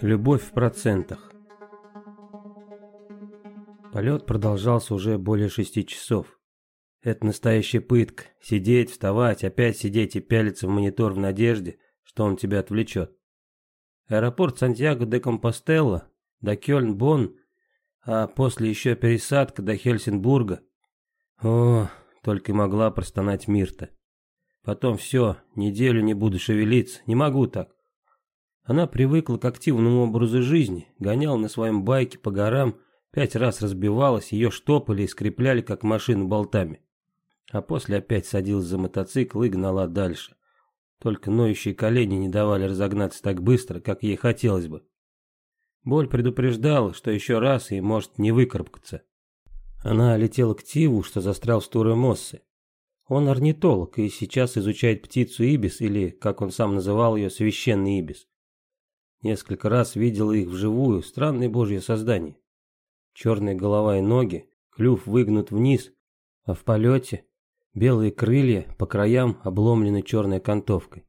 Любовь в процентах. Полет продолжался уже более шести часов. Это настоящая пытка. Сидеть, вставать, опять сидеть и пялиться в монитор в надежде, что он тебя отвлечет. Аэропорт Сантьяго де Компостелло, до Кёльн-Бонн, а после еще пересадка до Хельсинбурга. О, только и могла простонать Мирта. Потом все, неделю не буду шевелиться, не могу так. Она привыкла к активному образу жизни, гоняла на своем байке по горам, пять раз разбивалась, ее штопали и скрепляли, как машину болтами. А после опять садилась за мотоцикл и гнала дальше. Только ноющие колени не давали разогнаться так быстро, как ей хотелось бы. Боль предупреждала, что еще раз и может не выкарабкаться. Она летела к Тиву, что застрял в Стуре Моссе. Он орнитолог и сейчас изучает птицу ибис, или, как он сам называл ее, священный ибис. Несколько раз видела их вживую, странное божье создание. Черная голова и ноги, клюв выгнут вниз, а в полете белые крылья по краям обломлены черной окантовкой.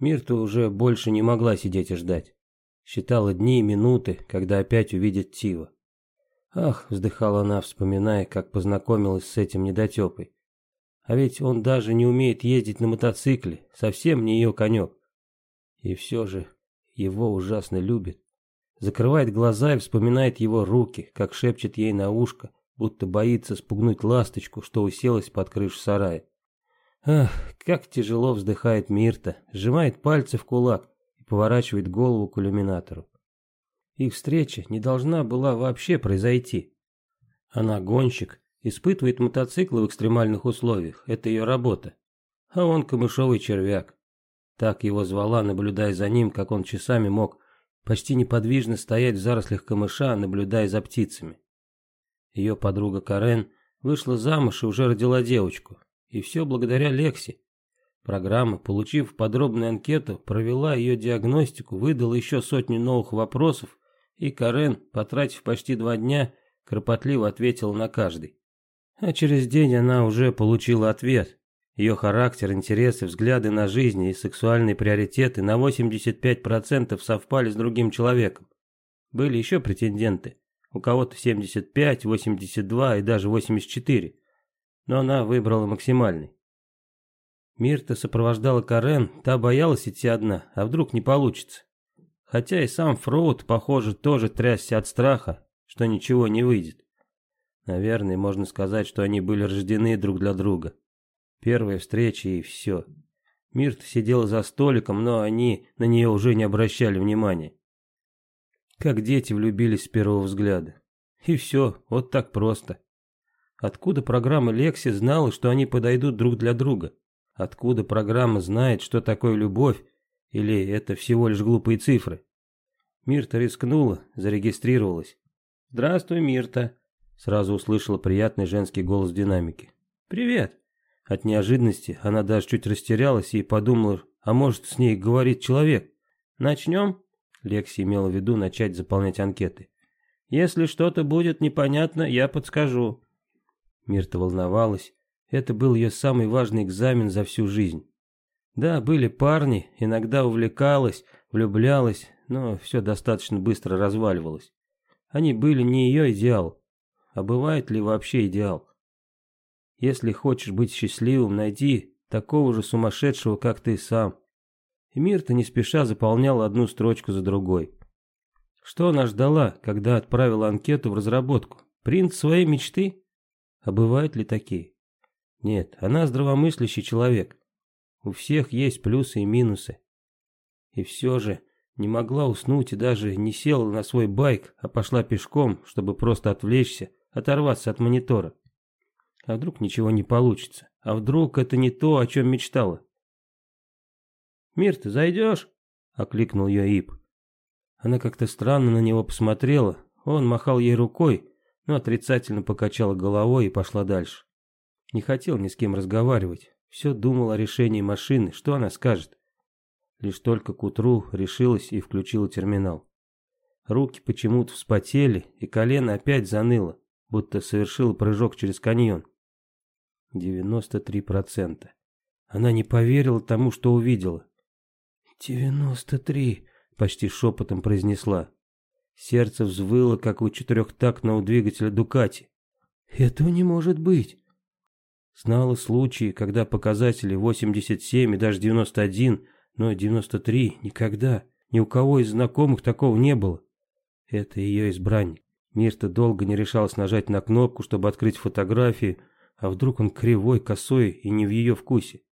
Мирта уже больше не могла сидеть и ждать. Считала дни и минуты, когда опять увидит Тива. Ах, вздыхала она, вспоминая, как познакомилась с этим недотепой. А ведь он даже не умеет ездить на мотоцикле, совсем не ее конек. И все же его ужасно любит. Закрывает глаза и вспоминает его руки, как шепчет ей на ушко, будто боится спугнуть ласточку, что уселась под крышу сарая. Ах, как тяжело вздыхает Мирта, сжимает пальцы в кулак и поворачивает голову к иллюминатору. Их встреча не должна была вообще произойти. Она гонщик, испытывает мотоциклы в экстремальных условиях, это ее работа. А он камышовый червяк. Так его звала, наблюдая за ним, как он часами мог почти неподвижно стоять в зарослях камыша, наблюдая за птицами. Ее подруга Карен вышла замуж и уже родила девочку. И все благодаря Лекси. Программа, получив подробную анкету, провела ее диагностику, выдала еще сотню новых вопросов, и Карен, потратив почти два дня, кропотливо ответила на каждый. А через день она уже получила ответ, ее характер, интересы, взгляды на жизнь и сексуальные приоритеты на 85% совпали с другим человеком. Были еще претенденты. У кого-то 75, 82 и даже 84. Но она выбрала максимальный. Мирта сопровождала Карен, та боялась идти одна, а вдруг не получится. Хотя и сам Фроуд, похоже, тоже трясся от страха, что ничего не выйдет. Наверное, можно сказать, что они были рождены друг для друга. Первая встреча и все. Мирт сидела за столиком, но они на нее уже не обращали внимания. Как дети влюбились с первого взгляда. И все, вот так просто. Откуда программа Лекси знала, что они подойдут друг для друга? Откуда программа знает, что такое любовь, или это всего лишь глупые цифры? Мирта рискнула, зарегистрировалась. «Здравствуй, Мирта», — сразу услышала приятный женский голос в динамике. «Привет», от неожиданности она даже чуть растерялась и подумала, а может с ней говорит человек. «Начнем?» Лекси имела в виду начать заполнять анкеты. «Если что-то будет непонятно, я подскажу». Мирта волновалась. Это был ее самый важный экзамен за всю жизнь. Да, были парни, иногда увлекалась, влюблялась, но все достаточно быстро разваливалось. Они были не ее идеал. А бывает ли вообще идеал? Если хочешь быть счастливым, найди такого же сумасшедшего, как ты сам. И Мирта не спеша заполняла одну строчку за другой. Что она ждала, когда отправила анкету в разработку? Принц своей мечты? А бывают ли такие? Нет, она здравомыслящий человек. У всех есть плюсы и минусы. И все же не могла уснуть и даже не села на свой байк, а пошла пешком, чтобы просто отвлечься, оторваться от монитора. А вдруг ничего не получится? А вдруг это не то, о чем мечтала? «Мир, ты зайдешь?» — окликнул ее Ип. Она как-то странно на него посмотрела. Он махал ей рукой, но отрицательно покачала головой и пошла дальше. Не хотел ни с кем разговаривать. Все думал о решении машины, что она скажет. Лишь только к утру решилась и включила терминал. Руки почему-то вспотели, и колено опять заныло, будто совершила прыжок через каньон. 93%. Она не поверила тому, что увидела. «Девяносто три, почти шепотом произнесла. Сердце взвыло, как у четырехтактного двигателя Дукати. «Этого не может быть!» Знала случаи, когда показатели 87 и даже 91, но 93 никогда, ни у кого из знакомых такого не было. Это ее избранник. Мирта долго не решалась нажать на кнопку, чтобы открыть фотографии, а вдруг он кривой, косой и не в ее вкусе.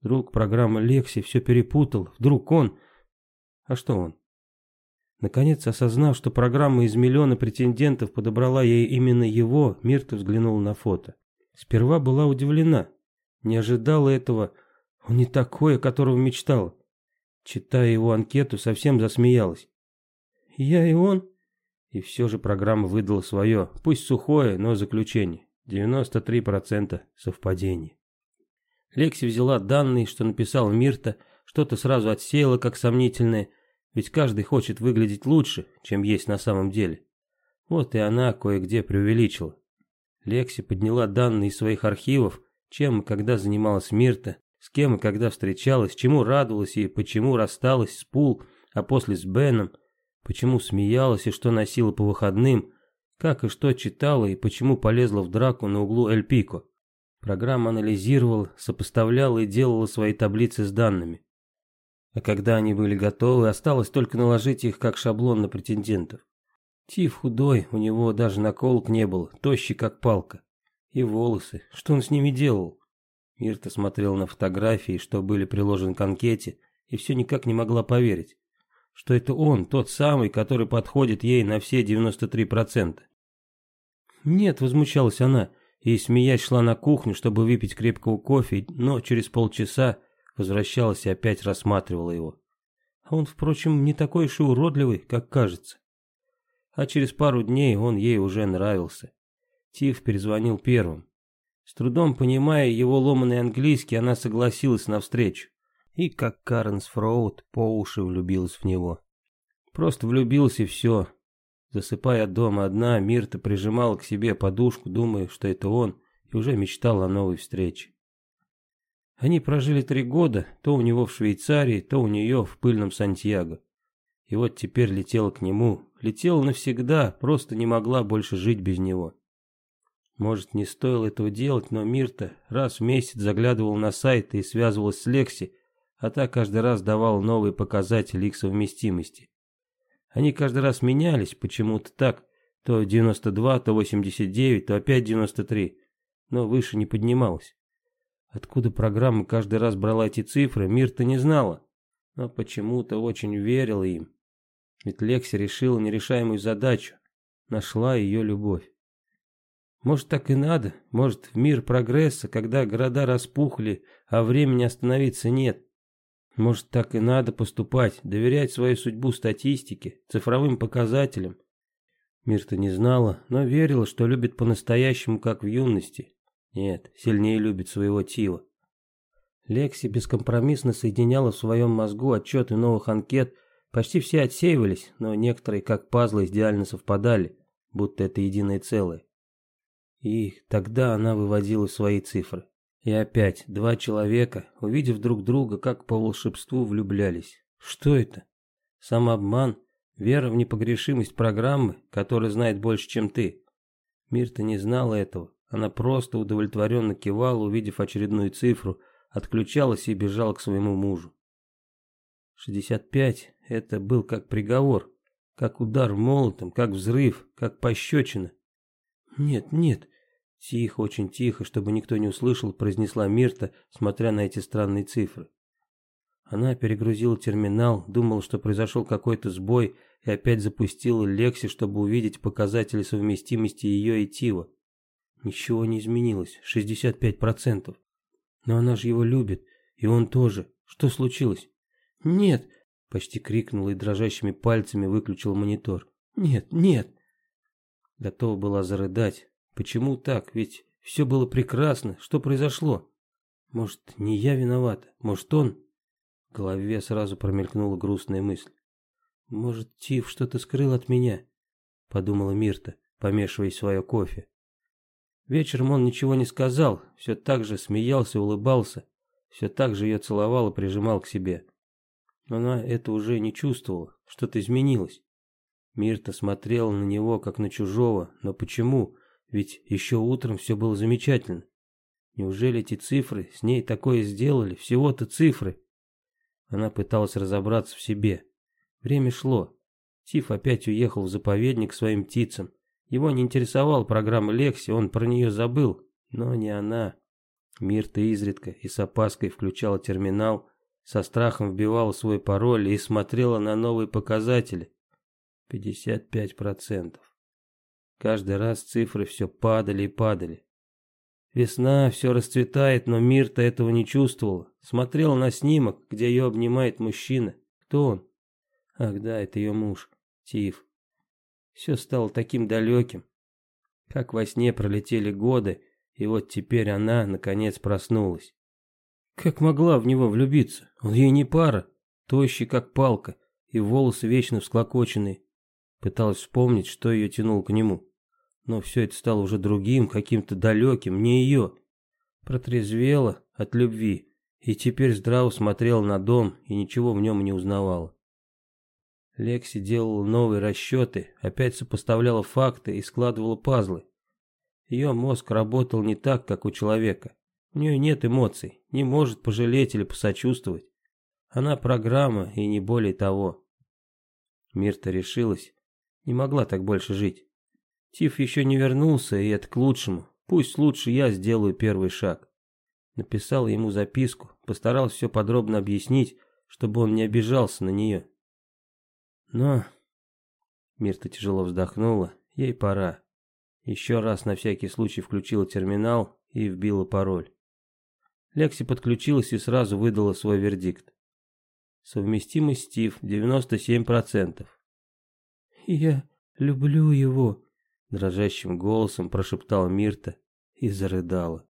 Вдруг программа Лекси все перепутал, вдруг он... А что он? Наконец, осознав, что программа из миллиона претендентов подобрала ей именно его, Мирта взглянула на фото. Сперва была удивлена. Не ожидала этого. Он не такой, о котором мечтала. Читая его анкету, совсем засмеялась. «Я и он?» И все же программа выдала свое, пусть сухое, но заключение. 93% совпадений. Лекси взяла данные, что написал Мирта, что-то сразу отсеяла как сомнительное, ведь каждый хочет выглядеть лучше, чем есть на самом деле. Вот и она кое-где преувеличила. Лекси подняла данные из своих архивов, чем и когда занималась Мирта, с кем и когда встречалась, чему радовалась и почему рассталась с Пул, а после с Беном, почему смеялась и что носила по выходным, как и что читала и почему полезла в драку на углу Эль Пико. Программа анализировала, сопоставляла и делала свои таблицы с данными. А когда они были готовы, осталось только наложить их как шаблон на претендентов. Тиф худой, у него даже наколок не было, тощий как палка. И волосы, что он с ними делал? Мирта смотрела на фотографии, что были приложены к анкете, и все никак не могла поверить, что это он, тот самый, который подходит ей на все 93%. Нет, возмущалась она, и смеясь шла на кухню, чтобы выпить крепкого кофе, но через полчаса возвращалась и опять рассматривала его. А он, впрочем, не такой уж и уродливый, как кажется а через пару дней он ей уже нравился. Тиф перезвонил первым. С трудом понимая его ломаный английский, она согласилась на встречу. И как Каренс Фроуд по уши влюбилась в него. Просто влюбилась и все. Засыпая дома одна, Мирта прижимала к себе подушку, думая, что это он, и уже мечтала о новой встрече. Они прожили три года, то у него в Швейцарии, то у нее в пыльном Сантьяго. И вот теперь летела к нему, летела навсегда, просто не могла больше жить без него. Может, не стоило этого делать, но Мирта раз в месяц заглядывал на сайты и связывалась с Лекси, а та каждый раз давала новые показатели их совместимости. Они каждый раз менялись, почему-то так, то 92, то 89, то опять 93, но выше не поднималась. Откуда программа каждый раз брала эти цифры, Мирта не знала, но почему-то очень верила им. Ведь Лекси решила нерешаемую задачу, нашла ее любовь. Может, так и надо, может, в мир прогресса, когда города распухли, а времени остановиться нет. Может, так и надо поступать, доверять свою судьбу статистике, цифровым показателям. Мир-то не знала, но верила, что любит по-настоящему, как в юности. Нет, сильнее любит своего Тила. Лекси бескомпромиссно соединяла в своем мозгу отчеты новых анкет – Почти все отсеивались, но некоторые, как пазлы, идеально совпадали, будто это единое целое. И тогда она выводила свои цифры. И опять два человека, увидев друг друга, как по волшебству влюблялись. Что это? Самообман? Вера в непогрешимость программы, которая знает больше, чем ты? Мирта не знала этого. Она просто удовлетворенно кивала, увидев очередную цифру, отключалась и бежала к своему мужу. 65 — это был как приговор, как удар молотом, как взрыв, как пощечина. Нет, нет, тихо, очень тихо, чтобы никто не услышал, произнесла Мирта, смотря на эти странные цифры. Она перегрузила терминал, думала, что произошел какой-то сбой, и опять запустила Лекси, чтобы увидеть показатели совместимости ее и Тива. Ничего не изменилось, 65%. Но она же его любит, и он тоже. Что случилось? «Нет!» — почти крикнула и дрожащими пальцами выключила монитор. «Нет, нет!» Готова была зарыдать. Почему так? Ведь все было прекрасно. Что произошло? Может, не я виновата? Может, он? В голове сразу промелькнула грустная мысль. Может, Тиф что-то скрыл от меня? Подумала Мирта, помешивая свое кофе. Вечером он ничего не сказал, все так же смеялся, улыбался, все так же ее целовал и прижимал к себе. Она это уже не чувствовала, что-то изменилось. Мирта смотрела на него, как на чужого, но почему? Ведь еще утром все было замечательно. Неужели эти цифры с ней такое сделали? Всего-то цифры. Она пыталась разобраться в себе. Время шло. Тиф опять уехал в заповедник к своим птицам. Его не интересовала программа Лекси, он про нее забыл. Но не она. Мирта изредка и с опаской включала терминал, со страхом вбивала свой пароль и смотрела на новые показатели. 55%. Каждый раз цифры все падали и падали. Весна, все расцветает, но Мирта этого не чувствовала. Смотрела на снимок, где ее обнимает мужчина. Кто он? Ах да, это ее муж, Тиф. Все стало таким далеким. Как во сне пролетели годы, и вот теперь она, наконец, проснулась. Как могла в него влюбиться? Он ей не пара, тощий, как палка, и волосы вечно всклокоченные. Пыталась вспомнить, что ее тянуло к нему. Но все это стало уже другим, каким-то далеким, не ее. Протрезвела от любви, и теперь здраво смотрела на дом и ничего в нем не узнавала. Лекси делала новые расчеты, опять сопоставляла факты и складывала пазлы. Ее мозг работал не так, как у человека. У нее нет эмоций, не может пожалеть или посочувствовать. Она программа и не более того. Мирта решилась не могла так больше жить. Тиф еще не вернулся, и это к лучшему. Пусть лучше я сделаю первый шаг. Написал ему записку, постарался все подробно объяснить, чтобы он не обижался на нее. Но... Мирта тяжело вздохнула, ей пора. Еще раз на всякий случай включила терминал и вбила пароль. Лекси подключилась и сразу выдала свой вердикт. Совместимость Стив 97%. «Я люблю его», — дрожащим голосом прошептала Мирта и зарыдала.